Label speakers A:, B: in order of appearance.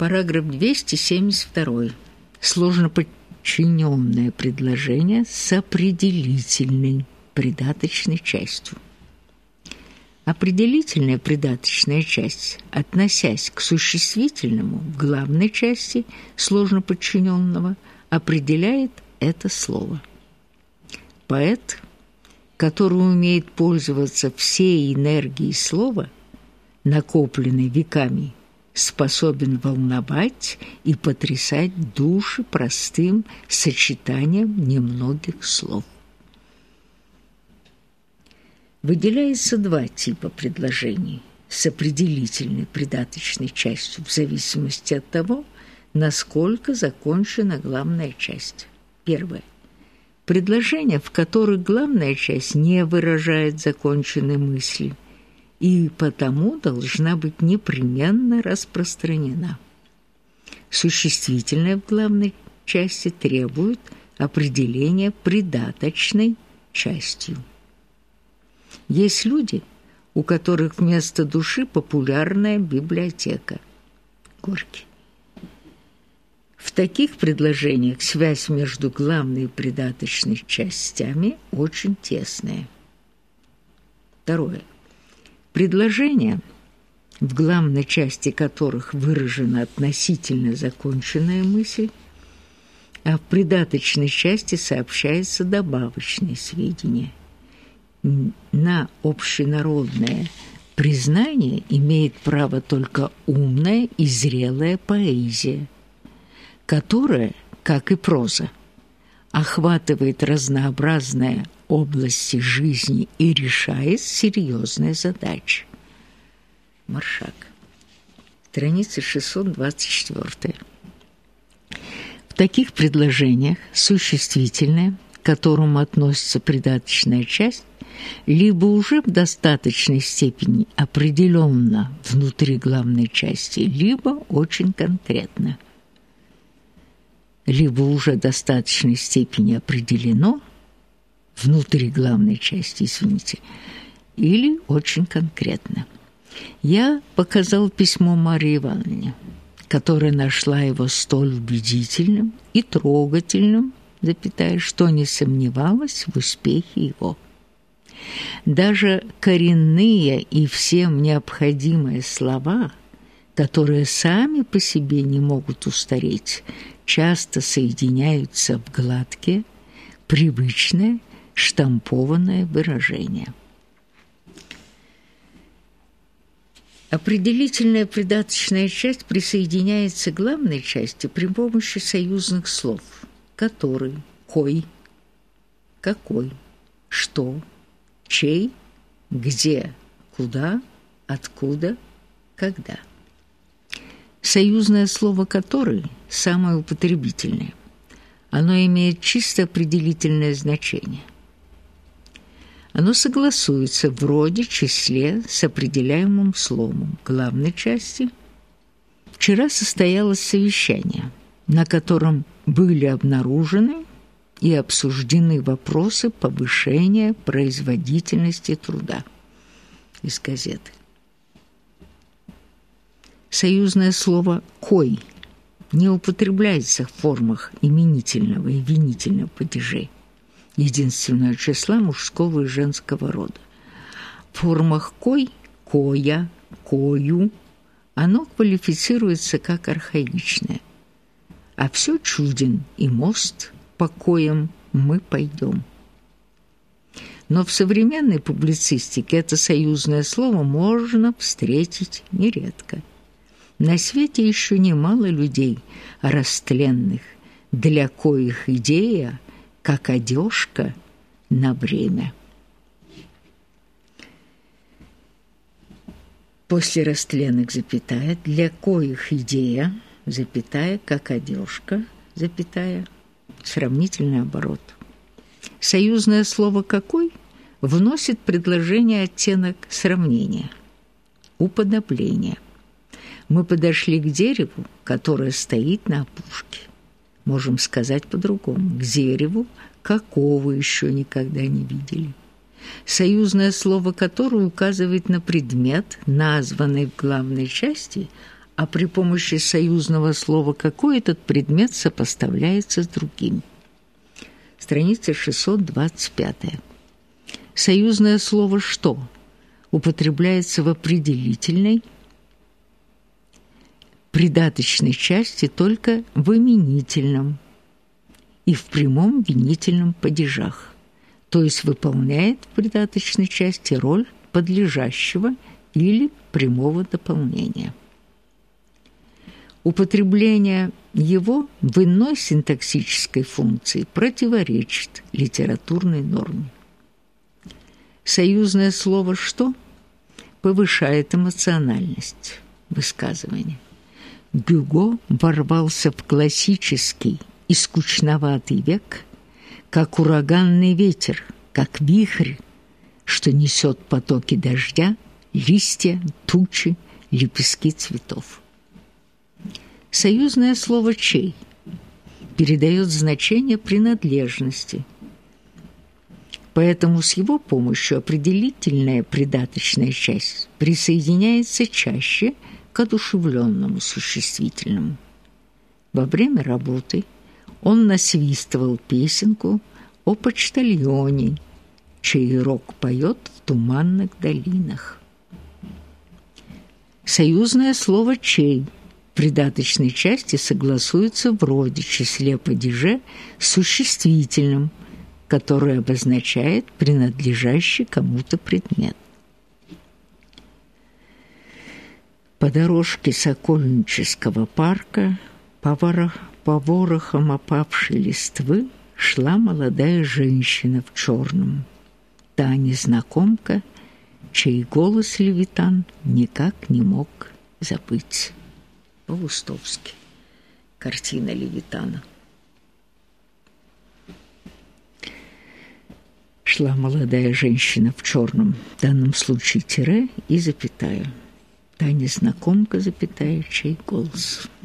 A: Параграф 272. Сложно подчиненное предложение с определительной придаточной частью. Определительная придаточная часть, относясь к существительному в главной части сложно подчиненного, определяет это слово. Поэт, который умеет пользоваться всей энергией слова, накопленной веками способен волновать и потрясать души простым сочетанием немногих слов. Выделяется два типа предложений с определительной придаточной частью в зависимости от того, насколько закончена главная часть. Первое. Предложения, в которых главная часть не выражает законченной мысли – и потому должна быть непременно распространена. Существительное в главной части требует определения придаточной частью. Есть люди, у которых вместо души популярная библиотека. Горький. В таких предложениях связь между главной и придаточной частями очень тесная. Второе. Предложения, в главной части которых выражена относительно законченная мысль, а в придаточной части сообщается добавочные сведения. На общенародное признание имеет право только умная и зрелая поэзия, которая, как и проза, охватывает разнообразное области жизни и решает серьезные задачи. Маршак. Страница 624. В таких предложениях существительное, к которому относится придаточная часть, либо уже в достаточной степени определенно внутри главной части, либо очень конкретно. Либо уже в достаточной степени определено, внутри главной части, извините, или очень конкретно. Я показал письмо Марии Ивановне, которая нашла его столь убедительным и трогательным, запятая, что не сомневалась в успехе его. Даже коренные и всем необходимые слова, которые сами по себе не могут устареть, часто соединяются в гладкие, привычные штампованное выражение. Определительная придаточная часть присоединяется к главной части при помощи союзных слов «который», «кой», «какой», «что», «чей», «где», «куда», «откуда», «когда». Союзное слово «который» самое употребительное. Оно имеет чисто определительное значение – оно согласуется в роде, числе с определяемым словом главной части. Вчера состоялось совещание, на котором были обнаружены и обсуждены вопросы повышения производительности труда из газеты. Союзное слово «кой» не употребляется в формах именительного и винительного падежей единственного числа мужского и женского рода. В формах «кой», «коя», «кою» оно квалифицируется как архаичное. А все чуден и мост по коям мы пойдем. Но в современной публицистике это союзное слово можно встретить нередко. На свете еще немало людей растленных, для коих идея – как одежка на время. После растленок, запятая, для коих идея, запятая, как одежка, запятая, сравнительный оборот. Союзное слово «какой» вносит предложение оттенок сравнения, уподобления. Мы подошли к дереву, которое стоит на опушке можем сказать по-другому, к дереву, какого еще никогда не видели. Союзное слово которое указывает на предмет, названный в главной части, а при помощи союзного слова «какой» этот предмет сопоставляется с другим. Страница 625. Союзное слово «что» употребляется в определительной придаточной части только в именительном и в прямом винительном падежах, то есть выполняет в придаточной части роль подлежащего или прямого дополнения. Употребление его в иной синтаксической функции противоречит литературной норме. Союзное слово «что» повышает эмоциональность высказывания. Гюго ворвался в классический и скучноватый век, как ураганный ветер, как вихрь, что несет потоки дождя, листья, тучи, лепестки цветов. Союзное слово «чей» передает значение принадлежности. Поэтому с его помощью определительная придаточная часть присоединяется чаще к одушевленному существительному. Во время работы он насвистывал песенку о почтальоне, чей рок поет в туманных долинах. Союзное слово «чей» придаточной части согласуется в роде числе падеже с существительным, который обозначает принадлежащий кому-то предмет. По дорожке Сокольнического парка, по, ворох, по ворохам опавшей листвы, шла молодая женщина в черном. Та незнакомка, чей голос Левитан никак не мог забыть. Паустовский. Картина Левитана. Шла молодая женщина в черном, в данном случае тире и запятая. Та незнакомка, запятая, чей голос –